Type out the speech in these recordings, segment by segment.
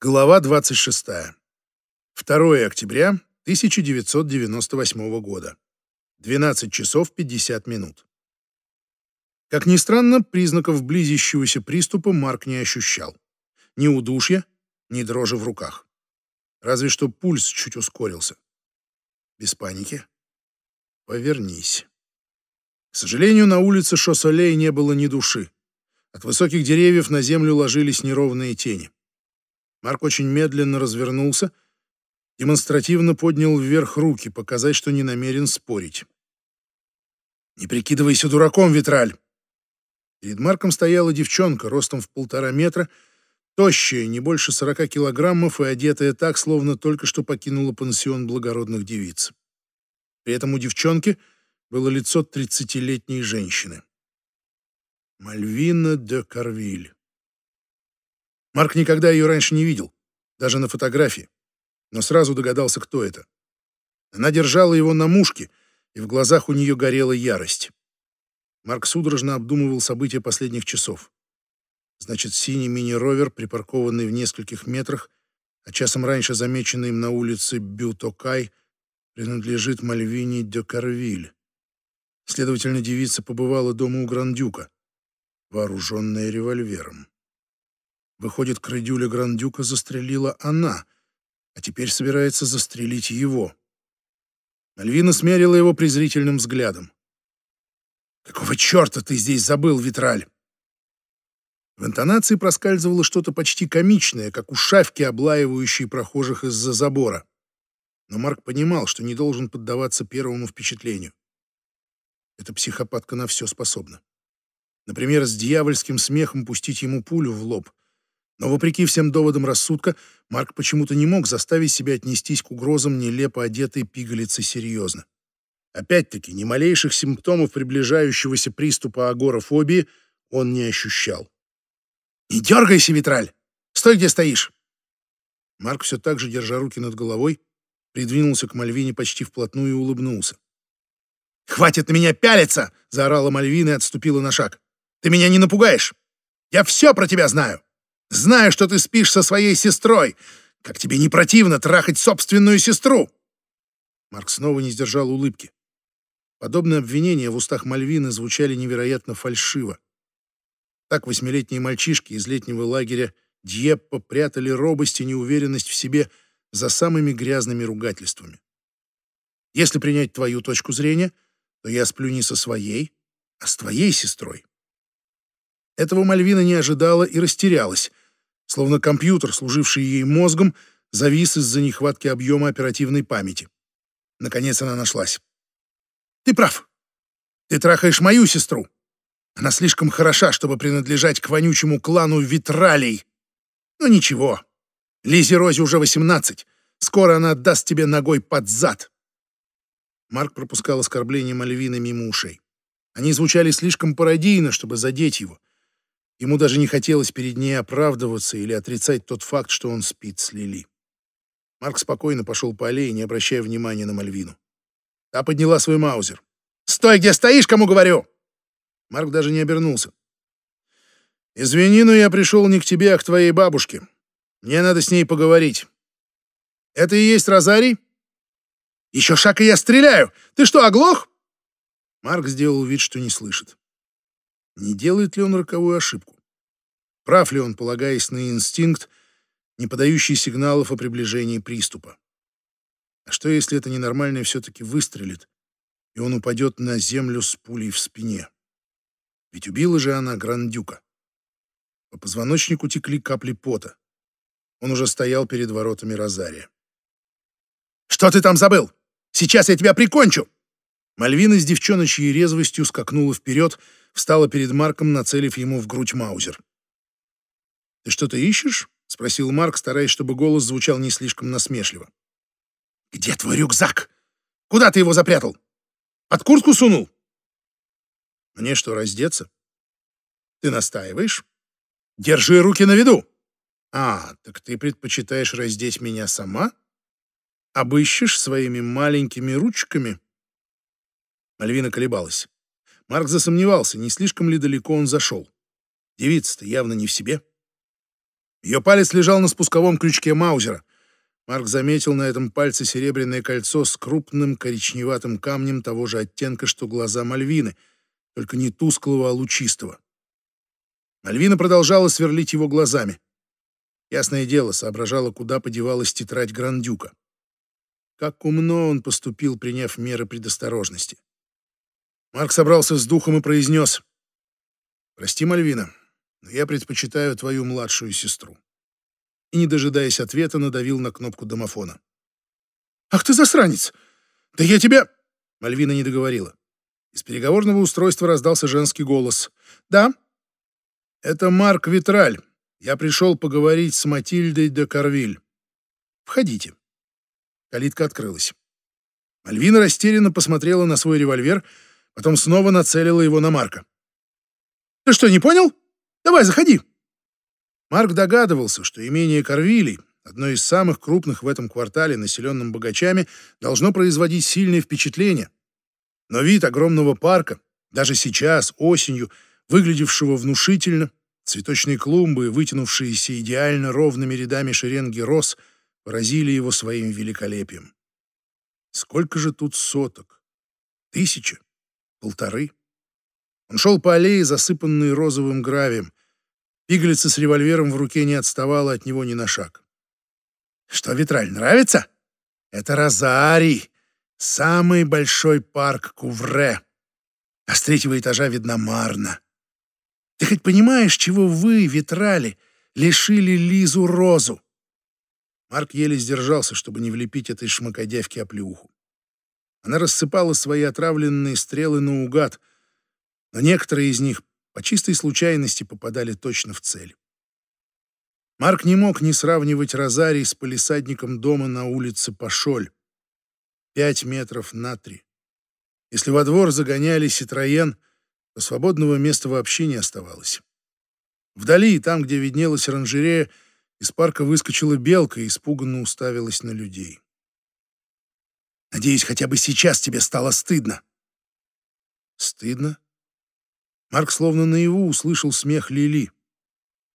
Глава 26. 2 октября 1998 года. 12 часов 50 минут. Как ни странно, признаков близящегося приступа Марк не ощущал. Ни удушья, ни дрожи в руках. Разве что пульс чуть ускорился. Без паники. Повернись. К сожалению, на улице Шоссолей не было ни души. От высоких деревьев на землю ложились неровные тени. Марк очень медленно развернулся, демонстративно поднял вверх руки, показать, что не намерен спорить. «Не прикидывайся дураком, Витраль!» Перед Марком стояла девчонка ростом в полтора метра, тощая, не больше сорока килограммов и одетая так, словно только что покинула пансион благородных девиц. При этом у девчонки было лицо тридцатилетней женщины. Мальвина де Карвиль. Марк никогда ее раньше не видел, даже на фотографии, но сразу догадался, кто это. Она держала его на мушке, и в глазах у нее горела ярость. Марк судорожно обдумывал события последних часов. Значит, синий мини-ровер, припаркованный в нескольких метрах, а часом раньше замеченный им на улице Бютокай, принадлежит Мальвине де Карвиль. Следовательно, девица побывала дома у Грандюка, вооруженная револьвером. Выходит, Крыдюля Грандюка застрелила она, а теперь собирается застрелить его. Альвина смерила его презрительным взглядом. «Какого черта ты здесь забыл, Витраль?» В интонации проскальзывало что-то почти комичное, как у шавки, облаивающей прохожих из-за забора. Но Марк понимал, что не должен поддаваться первому впечатлению. Эта психопатка на все способна. Например, с дьявольским смехом пустить ему пулю в лоб, но вопреки всем доводам рассудка, Марк почему-то не мог заставить себя отнестись к угрозам нелепо одетой пигалицы серьезно. Опять-таки, ни малейших симптомов приближающегося приступа агорафобии он не ощущал. «Не дергайся, Витраль! Стой, где стоишь!» Марк все так же, держа руки над головой, придвинулся к Мальвине почти вплотную и улыбнулся. «Хватит на меня пялиться!» — заорала Мальвина и отступила на шаг. «Ты меня не напугаешь! Я все про тебя знаю!» Знаю, что ты спишь со своей сестрой. Как тебе не противно трахать собственную сестру?» Марк снова не сдержал улыбки. Подобные обвинения в устах Мальвины звучали невероятно фальшиво. Так восьмилетние мальчишки из летнего лагеря Дьеппо прятали робость и неуверенность в себе за самыми грязными ругательствами. Если принять твою точку зрения, то я сплю не со своей, а с твоей сестрой. Этого Мальвина не ожидала и растерялась, словно компьютер, служивший ей мозгом, завис из-за нехватки объема оперативной памяти. Наконец она нашлась. «Ты прав. Ты трахаешь мою сестру. Она слишком хороша, чтобы принадлежать к вонючему клану Витралей. Но ничего. Лизе Розе уже восемнадцать. Скоро она отдаст тебе ногой под зад». Марк пропускал оскорбления Мальвины мимо ушей. Они звучали слишком пародийно, чтобы задеть его. Ему даже не хотелось перед ней оправдываться или отрицать тот факт, что он спит с Лили. Марк спокойно пошел по аллее, не обращая внимания на Мальвину. Та подняла свой маузер. «Стой, где стоишь, кому говорю!» Марк даже не обернулся. «Извини, но я пришел не к тебе, а к твоей бабушке. Мне надо с ней поговорить. Это и есть Розарий?» «Еще шаг, и я стреляю! Ты что, оглох?» Марк сделал вид, что не слышит. Не делает ли он роковую ошибку? Прав ли он, полагаясь на инстинкт, не подающий сигналов о приближении приступа? А что, если это ненормальное все-таки выстрелит, и он упадет на землю с пулей в спине? Ведь убила же она Грандюка. По позвоночнику текли капли пота. Он уже стоял перед воротами Розария. «Что ты там забыл? Сейчас я тебя прикончу!» Мальвина с девчоночьей резвостью скакнула вперед, встала перед Марком, нацелив ему в грудь маузер. «Ты что-то ищешь?» — спросил Марк, стараясь, чтобы голос звучал не слишком насмешливо. «Где твой рюкзак? Куда ты его запрятал? Под куртку сунул?» «Мне что, раздеться?» «Ты настаиваешь?» «Держи руки на виду!» «А, так ты предпочитаешь раздеть меня сама? Обыщешь своими маленькими ручками?» Мальвина колебалась. Марк засомневался, не слишком ли далеко он зашел. Девица-то явно не в себе. Ее палец лежал на спусковом крючке Маузера. Марк заметил на этом пальце серебряное кольцо с крупным коричневатым камнем того же оттенка, что глаза Мальвины, только не тусклого, а лучистого. Мальвина продолжала сверлить его глазами. Ясное дело, соображала, куда подевалась тетрадь Грандюка. Как умно он поступил, приняв меры предосторожности. Марк собрался с духом и произнес. «Прости, Мальвина, но я предпочитаю твою младшую сестру». И, не дожидаясь ответа, надавил на кнопку домофона. «Ах ты засранец! Да я тебя...» Мальвина не договорила. Из переговорного устройства раздался женский голос. «Да?» «Это Марк Витраль. Я пришел поговорить с Матильдой де Карвиль. Входите». Калитка открылась. Мальвина растерянно посмотрела на свой револьвер, потом снова нацелила его на Марка. «Ты что, не понял? Давай, заходи!» Марк догадывался, что имение Корвилей, одно из самых крупных в этом квартале, населенном богачами, должно производить сильное впечатление. Но вид огромного парка, даже сейчас, осенью, выглядевшего внушительно, цветочные клумбы, вытянувшиеся идеально ровными рядами шеренги роз, поразили его своим великолепием. Сколько же тут соток? Тысяча? Полторы? Он шел по аллее, засыпанной розовым гравием. Пигалица с револьвером в руке не отставала от него ни на шаг. «Что, Витраль, нравится? Это Розарий, самый большой парк Кувре. А с третьего этажа видна Марна. Ты хоть понимаешь, чего вы, Витрали, лишили Лизу Розу?» Марк еле сдержался, чтобы не влепить этой шмакодявке оплеуху. Она рассыпала свои отравленные стрелы наугад, но некоторые из них по чистой случайности попадали точно в цель. Марк не мог не сравнивать Розарий с полисадником дома на улице Пашоль. Пять метров на три. Если во двор загоняли Ситроен, то свободного места вообще не оставалось. Вдали, там, где виднелась оранжерея, из парка выскочила белка и испуганно уставилась на людей. «Надеюсь, хотя бы сейчас тебе стало стыдно». «Стыдно?» Марк словно наяву услышал смех Лили.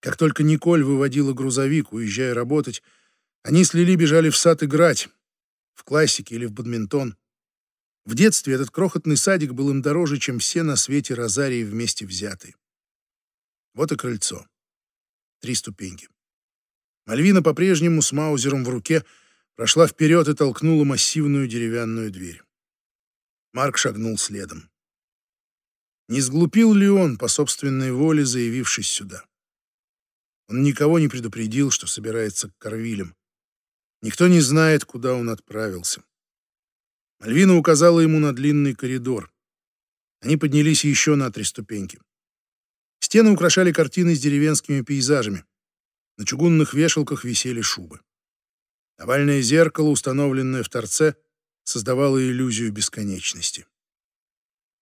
Как только Николь выводила грузовик, уезжая работать, они с Лили бежали в сад играть, в классике или в бадминтон. В детстве этот крохотный садик был им дороже, чем все на свете розарии вместе взятые. Вот и крыльцо. Три ступеньки. Мальвина по-прежнему с маузером в руке прошла вперед и толкнула массивную деревянную дверь. Марк шагнул следом. Не сглупил ли он по собственной воле, заявившись сюда? Он никого не предупредил, что собирается к Корвилям. Никто не знает, куда он отправился. Мальвина указала ему на длинный коридор. Они поднялись еще на три ступеньки. Стены украшали картины с деревенскими пейзажами. На чугунных вешалках висели шубы. Овальное зеркало, установленное в торце, создавало иллюзию бесконечности.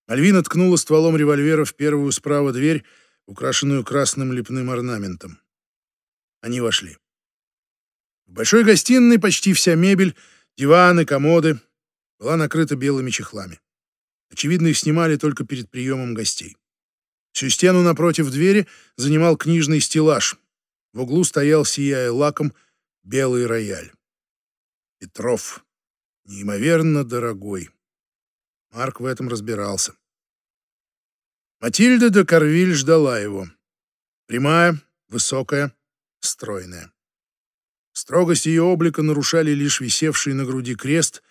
Альвина ткнула стволом револьвера в первую справа дверь, украшенную красным лепным орнаментом. Они вошли. В большой гостиной почти вся мебель, диваны, комоды была накрыта белыми чехлами. Очевидно, их снимали только перед приемом гостей. Всю стену напротив двери занимал книжный стеллаж. В углу стоял, сияя лаком, белый рояль. Петров. Неимоверно дорогой. Марк в этом разбирался. Матильда де Карвиль ждала его. Прямая, высокая, стройная. Строгость ее облика нарушали лишь висевший на груди крест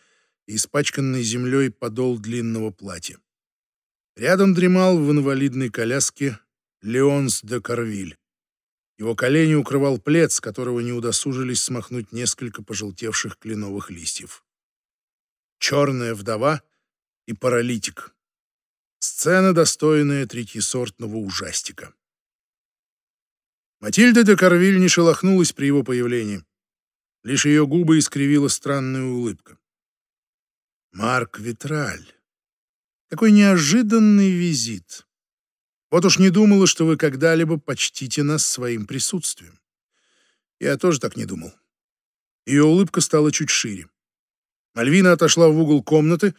и испачканный землей подол длинного платья. Рядом дремал в инвалидной коляске Леонс де Карвиль. Его колени укрывал плед, с которого не удосужились смахнуть несколько пожелтевших кленовых листьев. Черная вдова и паралитик. Сцена, достойная третьесортного ужастика. Матильда де Карвиль не шелохнулась при его появлении. Лишь ее губы искривила странная улыбка. «Марк Витраль, какой неожиданный визит. Вот уж не думала, что вы когда-либо почтите нас своим присутствием. Я тоже так не думал». Ее улыбка стала чуть шире. Мальвина отошла в угол комнаты,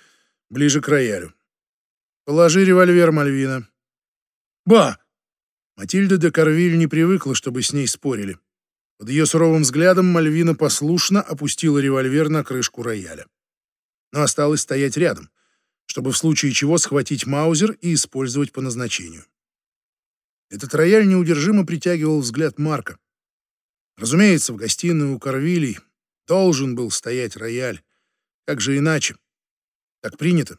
ближе к роялю. Положи револьвер, Мальвина. Ба! Матильда де Карвиль не привыкла, чтобы с ней спорили. Под ее суровым взглядом Мальвина послушно опустила револьвер на крышку рояля. Но осталось стоять рядом, чтобы в случае чего схватить маузер и использовать по назначению. Этот рояль неудержимо притягивал взгляд Марка. Разумеется, в гостиной у Корвилей должен был стоять рояль. Как же иначе? Так принято.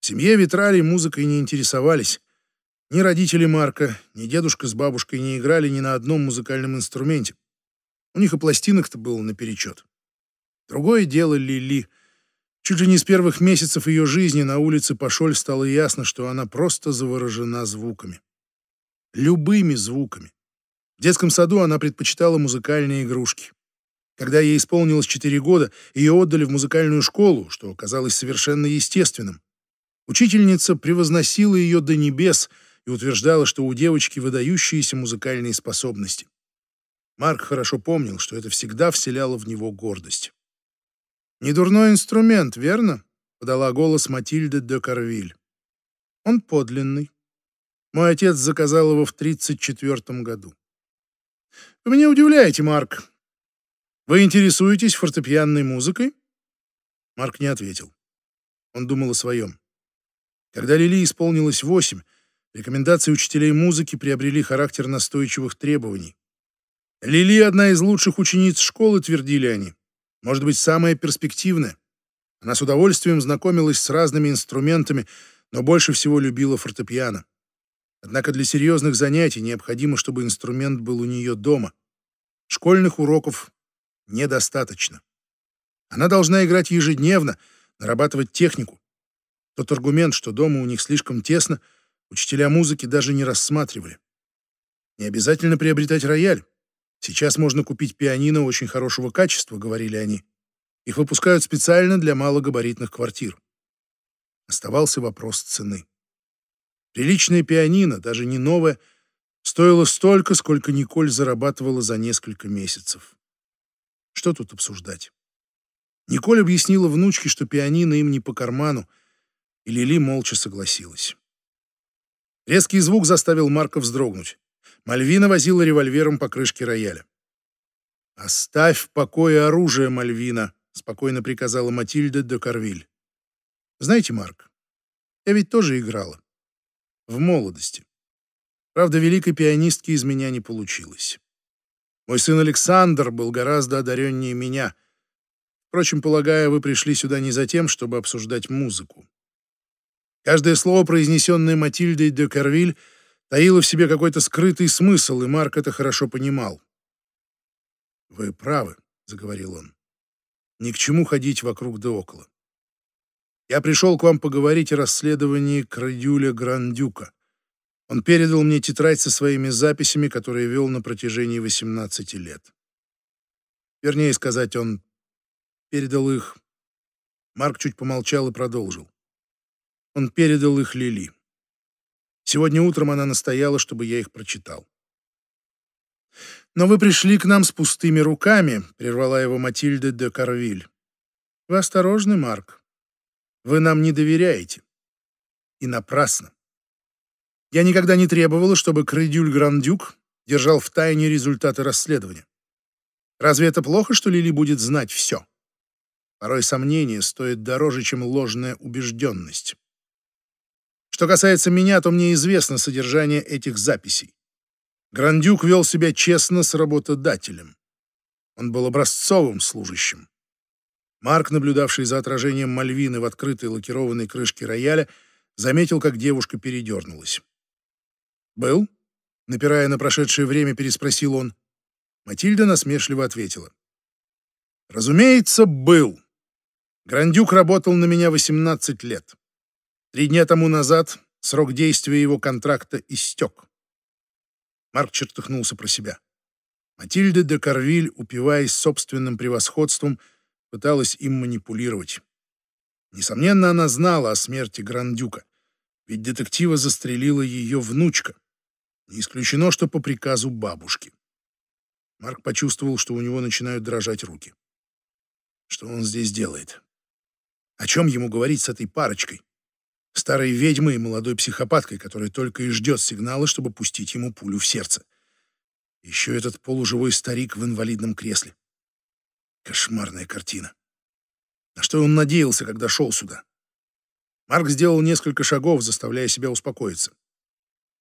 В семье Витрали музыкой не интересовались. Ни родители Марка, ни дедушка с бабушкой не играли ни на одном музыкальном инструменте. У них и пластинок-то было наперечет. Другое дело Лили. Чуть ли не с первых месяцев ее жизни на улице Пашоль стало ясно, что она просто заворожена звуками. Любыми звуками. В детском саду она предпочитала музыкальные игрушки. Когда ей исполнилось 4 года, ее отдали в музыкальную школу, что казалось совершенно естественным. Учительница превозносила ее до небес и утверждала, что у девочки выдающиеся музыкальные способности. Марк хорошо помнил, что это всегда вселяло в него гордость. «Недурной инструмент, верно?» — подала голос Матильда де Карвиль. «Он подлинный. Мой отец заказал его в 34 году. Вы меня удивляете, Марк. Вы интересуетесь фортепианной музыкой? Марк не ответил. Он думал о своем. Когда Лили исполнилось восемь, рекомендации учителей музыки приобрели характер настойчивых требований. Лили одна из лучших учениц школы, твердили они. Может быть, самая перспективная. Она с удовольствием знакомилась с разными инструментами, но больше всего любила фортепиано. Однако для серьезных занятий необходимо, чтобы инструмент был у нее дома. Школьных уроков недостаточно. Она должна играть ежедневно, нарабатывать технику. Тот аргумент, что дома у них слишком тесно, учителя музыки даже не рассматривали. Не обязательно приобретать рояль. Сейчас можно купить пианино очень хорошего качества, говорили они. Их выпускают специально для малогабаритных квартир. Оставался вопрос цены. Приличное пианино, даже не новое, стоило столько, сколько Николь зарабатывала за несколько месяцев. Что тут обсуждать? Николь объяснила внучке, что пианино им не по карману, и Лили молча согласилась. Резкий звук заставил Марка вздрогнуть. Мальвина возила револьвером по крышке рояля. «Оставь в покое оружие, Мальвина», — спокойно приказала Матильда де Карвиль. «Знаете, Марк, я ведь тоже играла. В молодости. Правда, великой пианистки из меня не получилось. Мой сын Александр был гораздо одареннее меня. Впрочем, полагаю, вы пришли сюда не за тем, чтобы обсуждать музыку. Каждое слово, произнесенное Матильдой де Карвиль, таило в себе какой-то скрытый смысл, и Марк это хорошо понимал. «Вы правы», — заговорил он. «Ни к чему ходить вокруг да около. Я пришел к вам поговорить о расследовании Крадюля Грандюка. Он передал мне тетрадь со своими записями, которые вел на протяжении 18 лет. Вернее сказать, он передал их... Марк чуть помолчал и продолжил. Он передал их Лили. Сегодня утром она настояла, чтобы я их прочитал. «Но вы пришли к нам с пустыми руками», — прервала его Матильда де Карвиль. «Вы осторожны, Марк. Вы нам не доверяете. И напрасно. Я никогда не требовала, чтобы Кредюль Грандюк держал в тайне результаты расследования. Разве это плохо, что Лили будет знать все? Порой сомнение стоит дороже, чем ложная убежденность. Что касается меня, то мне известно содержание этих записей. Грандюк вел себя честно с работодателем. Он был образцовым служащим. Марк, наблюдавший за отражением Мальвины в открытой лакированной крышке рояля, заметил, как девушка передернулась. «Был?» — напирая на прошедшее время, переспросил он. Матильда насмешливо ответила. «Разумеется, был. Грандюк работал на меня 18 лет. Три дня тому назад срок действия его контракта истек». Марк чертыхнулся про себя. Матильда де Карвиль, упиваясь собственным превосходством, пыталась им манипулировать. Несомненно, она знала о смерти Грандюка, ведь детектива застрелила ее внучка. Не исключено, что по приказу бабушки. Марк почувствовал, что у него начинают дрожать руки. Что он здесь делает? О чем ему говорить с этой парочкой? Старой ведьмой и молодой психопаткой, которая только и ждет сигнала, чтобы пустить ему пулю в сердце. Еще этот полуживой старик в инвалидном кресле. Кошмарная картина. На что он надеялся, когда шел сюда? Марк сделал несколько шагов, заставляя себя успокоиться.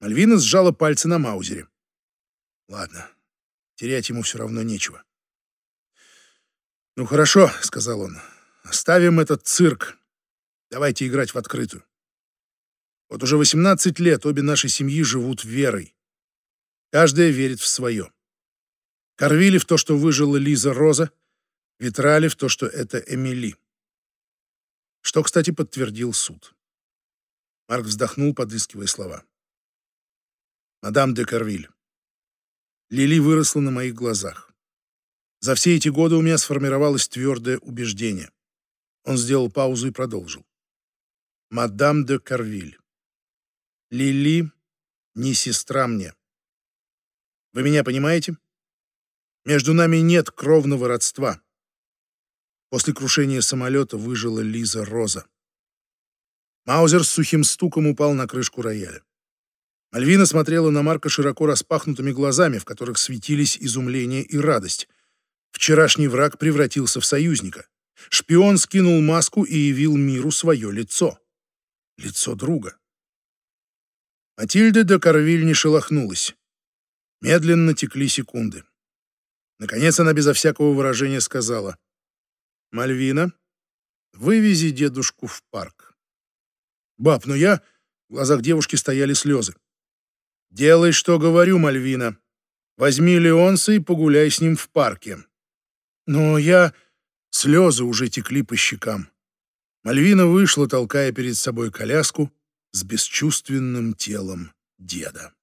Мальвина сжала пальцы на маузере. Ладно, терять ему все равно нечего. «Ну хорошо», — сказал он, — «оставим этот цирк. Давайте играть в открытую. Вот уже 18 лет обе наши семьи живут верой. Каждая верит в свое. Корвили в то, что выжила Лиза Роза, Витрали в то, что это Эмили. Что, кстати, подтвердил суд. Марк вздохнул, подыскивая слова. «Мадам де Карвиль, Лили выросла на моих глазах. За все эти годы у меня сформировалось твердое убеждение. Он сделал паузу и продолжил. Мадам де Карвиль, Лили не сестра мне. Вы меня понимаете? Между нами нет кровного родства. После крушения самолета выжила Лиза Роза. Маузер с сухим стуком упал на крышку рояля. Альвина смотрела на Марка широко распахнутыми глазами, в которых светились изумление и радость. Вчерашний враг превратился в союзника. Шпион скинул маску и явил миру свое лицо. Лицо друга. Матильда де Карвиль не шелохнулась. Медленно текли секунды. Наконец она безо всякого выражения сказала. «Мальвина, вывези дедушку в парк». «Баб, но я...» В глазах девушки стояли слезы. «Делай, что говорю, Мальвина. Возьми Леонса и погуляй с ним в парке». «Но я...» Слезы уже текли по щекам. Мальвина вышла, толкая перед собой коляску с бесчувственным телом деда.